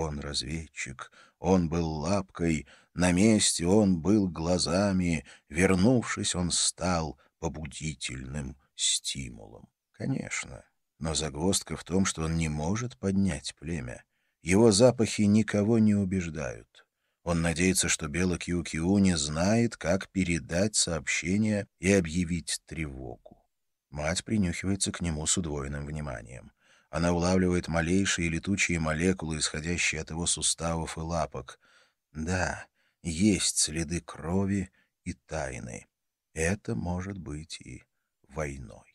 Он разведчик, он был лапкой, на месте он был глазами, вернувшись, он стал побудительным стимулом. Конечно, но загвоздка в том, что он не может поднять племя. Его запахи никого не убеждают. Он надеется, что Бела Киу-Киу знает, как передать сообщение и объявить тревогу. Мать принюхивается к нему с удвоенным вниманием. Она улавливает малейшие летучие молекулы, исходящие от его суставов и лапок. Да, есть следы крови и тайны. Это может быть и войной.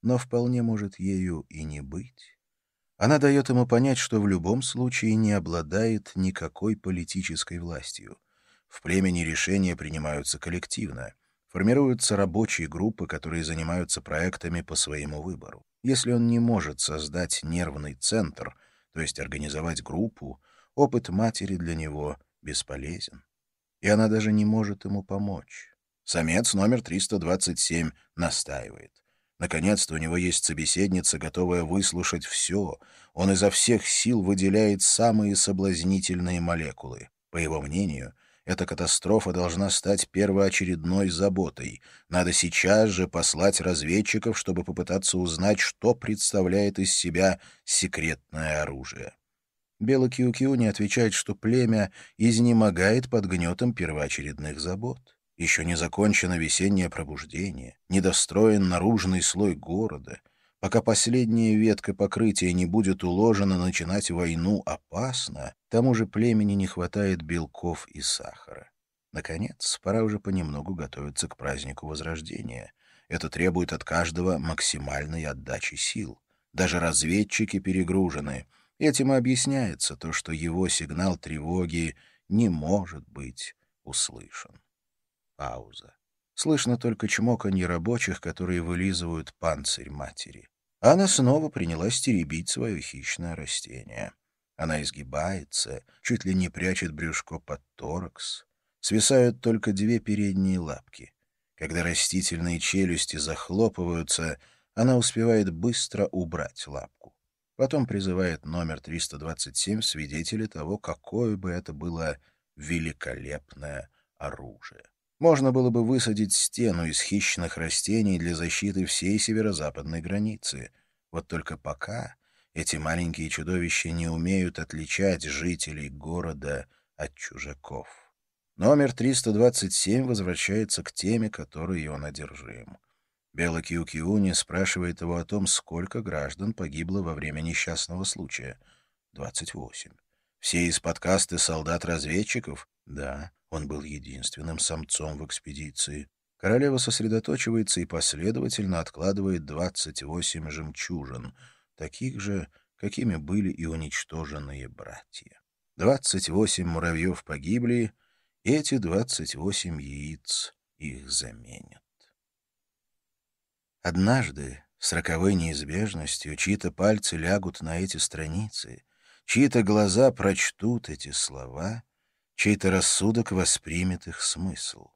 Но вполне может ею и не быть. Она дает ему понять, что в любом случае не обладает никакой политической властью. В племени решения принимаются коллективно. Формируются рабочие группы, которые занимаются проектами по своему выбору. Если он не может создать нервный центр, то есть организовать группу, опыт матери для него бесполезен. И она даже не может ему помочь. Самец номер 327 настаивает. Наконец-то у него есть собеседница, готовая выслушать все. Он изо всех сил выделяет самые соблазнительные молекулы. По его мнению, эта катастрофа должна стать первоочередной заботой. Надо сейчас же послать разведчиков, чтобы попытаться узнать, что представляет из себя секретное оружие. Белый Киу-Киу не отвечает, что племя изнемогает под гнетом первоочередных забот. Еще не закончено весеннее пробуждение, недостроен наружный слой города — Пока последняя ветка покрытия не будет уложена, начинать войну опасно, тому же племени не хватает белков и сахара. Наконец, пора уже понемногу готовиться к празднику Возрождения. Это требует от каждого максимальной отдачи сил. Даже разведчики перегружены. Этим и объясняется то, что его сигнал тревоги не может быть услышан. Пауза. Слышно только чмоканье рабочих, которые вылизывают панцирь матери. Она снова принялась теребить свое хищное растение. Она изгибается, чуть ли не прячет брюшко под торакс. Свисают только две передние лапки. Когда растительные челюсти захлопываются, она успевает быстро убрать лапку. Потом призывает номер 327 свидетеля того, какое бы это было великолепное оружие. Можно было бы высадить стену из хищных растений для защиты всей северо-западной границы. Вот только пока эти маленькие чудовища не умеют отличать жителей города от чужаков. Номер 327 возвращается к теме, которой он одержим. Белла Киукиуни спрашивает его о том, сколько граждан погибло во время несчастного случая. 28. Все из подкасты солдат-разведчиков? Да. Он был единственным самцом в экспедиции. Королева сосредоточивается и последовательно откладывает 28 жемчужин, таких же, какими были и уничтоженные братья. 28 муравьев погибли, и эти 28 яиц их заменят. Однажды, с роковой неизбежностью, чьи-то пальцы лягут на эти страницы, чьи-то глаза прочтут эти слова — чей-то рассудок воспримет их смысл.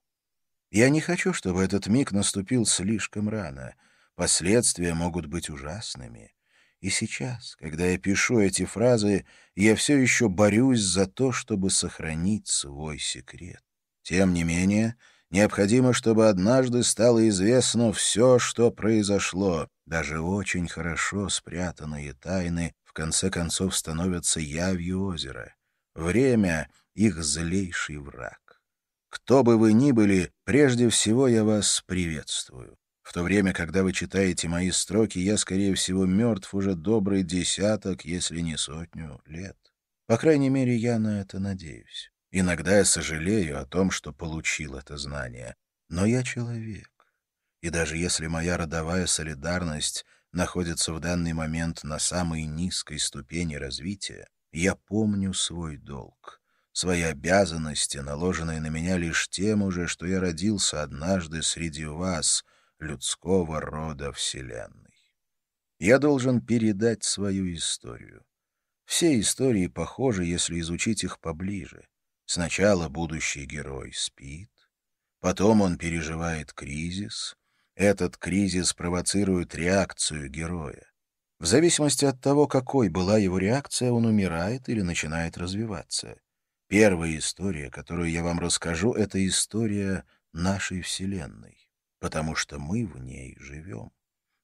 Я не хочу, чтобы этот миг наступил слишком рано. Последствия могут быть ужасными. И сейчас, когда я пишу эти фразы, я все еще борюсь за то, чтобы сохранить свой секрет. Тем не менее, необходимо, чтобы однажды стало известно все, что произошло. Даже очень хорошо спрятанные тайны в конце концов становятся явью озера. Время их злейший враг. Кто бы вы ни были, прежде всего я вас приветствую. В то время, когда вы читаете мои строки, я, скорее всего, мертв уже добрый десяток, если не сотню лет. По крайней мере, я на это надеюсь. Иногда я сожалею о том, что получил это знание. Но я человек. И даже если моя родовая солидарность находится в данный момент на самой низкой ступени развития, я помню свой долг свои обязанности, наложенные на меня лишь тем уже, что я родился однажды среди вас, людского рода Вселенной. Я должен передать свою историю. Все истории похожи, если изучить их поближе. Сначала будущий герой спит, потом он переживает кризис. Этот кризис провоцирует реакцию героя. В зависимости от того, какой была его реакция, он умирает или начинает развиваться. Первая история, которую я вам расскажу, это история нашей Вселенной, потому что мы в ней живем.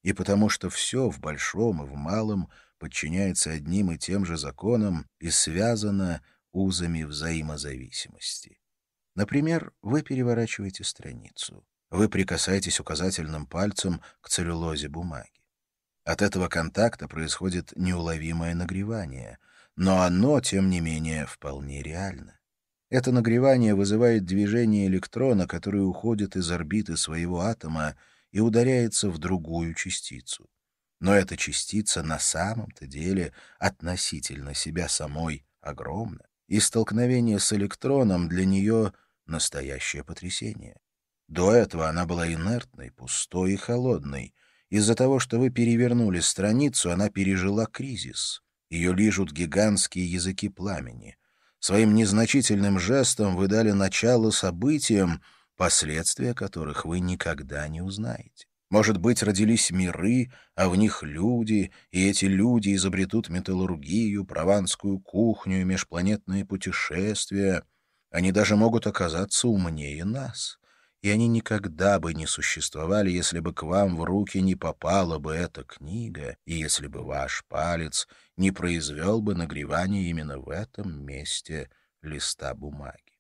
И потому что все в большом и в малом подчиняется одним и тем же законам и связано узами взаимозависимости. Например, вы переворачиваете страницу. Вы прикасаетесь указательным пальцем к целлюлозе бумаги. От этого контакта происходит неуловимое нагревание, но оно, тем не менее, вполне реально. Это нагревание вызывает движение электрона, который уходит из орбиты своего атома и ударяется в другую частицу. Но эта частица на самом-то деле относительно себя самой огромна, и столкновение с электроном для нее — настоящее потрясение. До этого она была инертной, пустой и холодной. Из-за того, что вы перевернули страницу, она пережила кризис. Ее лижут гигантские языки пламени. Своим незначительным жестом вы дали начало событиям, последствия которых вы никогда не узнаете. Может быть, родились миры, а в них люди, и эти люди изобретут металлургию, прованскую кухню и межпланетные путешествия. Они даже могут оказаться умнее нас. И они никогда бы не существовали, если бы к вам в руки не попала бы эта книга, и если бы ваш палец не произвел бы нагревание именно в этом месте листа бумаги.